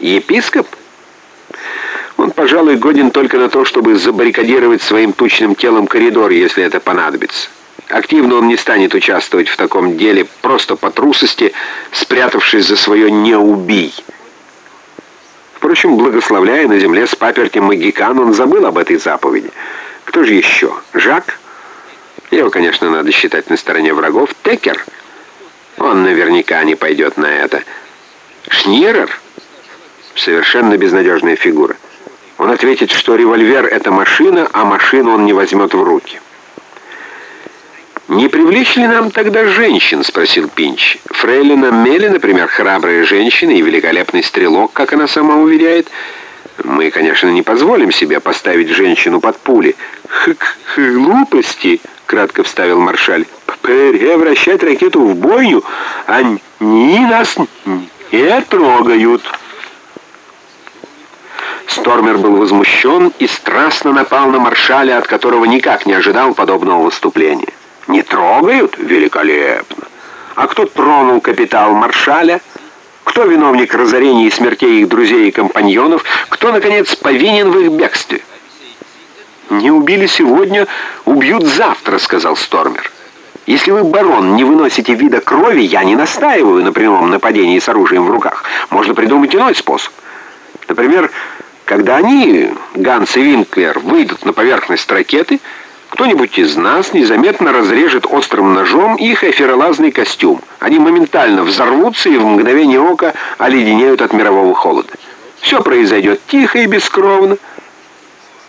Епископ? Он, пожалуй, годен только на то, чтобы забаррикадировать своим тучным телом коридор, если это понадобится. Активно он не станет участвовать в таком деле, просто по трусости, спрятавшись за свое «не убий». Впрочем, благословляя на земле с паперти магикан, он забыл об этой заповеди. Кто же еще? Жак? Его, конечно, надо считать на стороне врагов. Текер? Он наверняка не пойдет на это. Шнирер? Совершенно безнадежная фигура. Он ответит, что револьвер — это машина, а машину он не возьмет в руки. «Не привлечь ли нам тогда женщин?» — спросил Пинч. «Фрейлина Мели, например, храбрая женщина и великолепный стрелок, как она сама уверяет. Мы, конечно, не позволим себе поставить женщину под пули». «Х «Глупости!» — кратко вставил маршаль. «Превращать ракету в бойню? Они нас не трогают!» Стормер был возмущен и страстно напал на маршаля, от которого никак не ожидал подобного выступления. Не трогают? Великолепно. А кто тронул капитал маршаля? Кто виновник разорения и смертей их друзей и компаньонов? Кто, наконец, повинен в их бегстве? «Не убили сегодня, убьют завтра», — сказал Стормер. «Если вы, барон, не выносите вида крови, я не настаиваю на прямом нападении с оружием в руках. Можно придумать иной способ. Например, когда они, Ганс и Винклер, выйдут на поверхность ракеты, кто-нибудь из нас незаметно разрежет острым ножом их эфиролазный костюм. Они моментально взорвутся и в мгновение ока оледенеют от мирового холода. Все произойдет тихо и бескровно.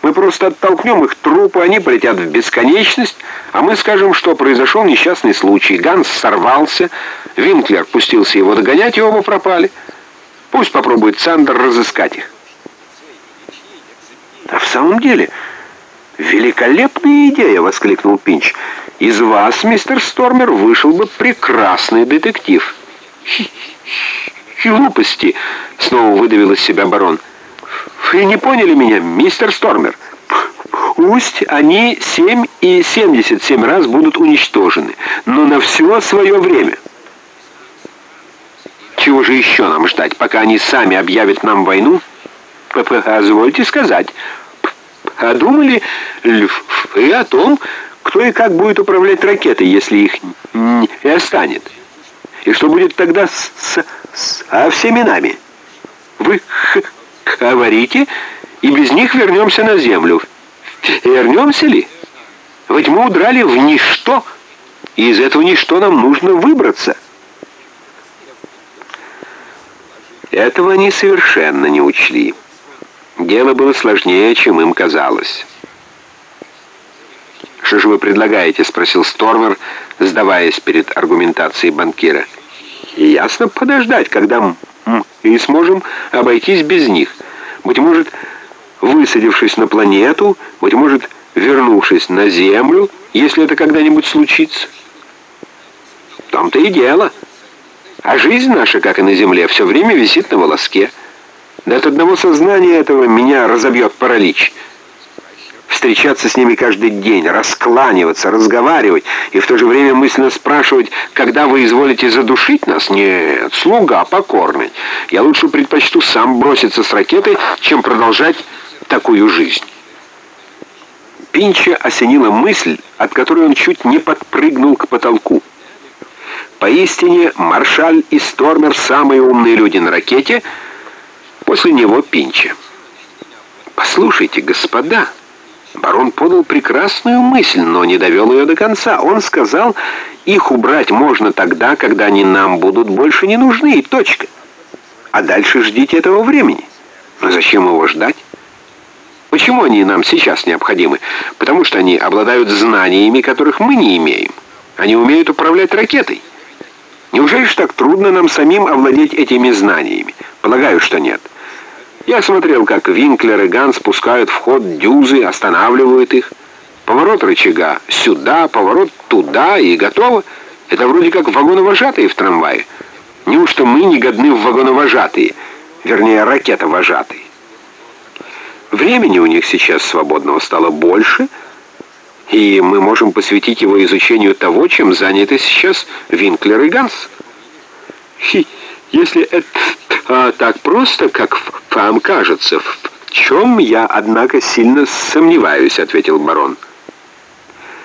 Мы просто оттолкнем их трупы, они полетят в бесконечность, а мы скажем, что произошел несчастный случай. Ганс сорвался, Винклер пустился его догонять, и оба пропали. Пусть попробует Сандер разыскать их. А в самом деле... «Великолепная идея!» — воскликнул Пинч. «Из вас, мистер Стормер, вышел бы прекрасный детектив». «Глупости!» — снова выдавил из себя барон. «Вы не поняли меня, мистер Стормер? Пусть они семь и семьдесят семь раз будут уничтожены, но на все свое время». «Чего же еще нам ждать, пока они сами объявят нам войну?» «Позвольте сказать». А думали и о том, кто и как будет управлять ракетой, если их не останет? И что будет тогда с, с, со всеми нами? Вы говорите, и без них вернемся на Землю. Вернемся ли? Ведь мы удрали в ничто, и из этого ничто нам нужно выбраться. Этого они совершенно не учли. Дело было сложнее, чем им казалось. «Что же вы предлагаете?» — спросил Стормер, сдаваясь перед аргументацией банкира. «Ясно, подождать, когда мы и сможем обойтись без них. Быть может, высадившись на планету, быть может, вернувшись на Землю, если это когда-нибудь случится. В том-то и дело. А жизнь наша, как и на Земле, все время висит на волоске». Да от одного сознания этого меня разобьет паралич. Встречаться с ними каждый день, раскланиваться, разговаривать и в то же время мысленно спрашивать, когда вы изволите задушить нас? Нет, слуга покорный. Я лучше предпочту сам броситься с ракетой, чем продолжать такую жизнь. Пинча осенила мысль, от которой он чуть не подпрыгнул к потолку. Поистине, Маршаль и Стормер, самые умные люди на ракете — После него Пинча. «Послушайте, господа!» Барон подал прекрасную мысль, но не довел ее до конца. Он сказал, их убрать можно тогда, когда они нам будут больше не нужны, и точка. А дальше ждите этого времени. Но зачем его ждать? Почему они нам сейчас необходимы? Потому что они обладают знаниями, которых мы не имеем. Они умеют управлять ракетой. Неужели ж так трудно нам самим овладеть этими знаниями? Полагаю, что нет. Я смотрел, как Винклер и Ганс спускают в ход дюзы, останавливают их. Поворот рычага сюда, поворот туда и готово. Это вроде как вагоновожатые в трамвае. Неужто мы не годны в вагоновожатые? Вернее, ракетовожатые. Времени у них сейчас свободного стало больше, и мы можем посвятить его изучению того, чем заняты сейчас Винклер и Ганс. Хи, Если это а, так просто, как вам кажется, в чем я, однако, сильно сомневаюсь, ответил барон.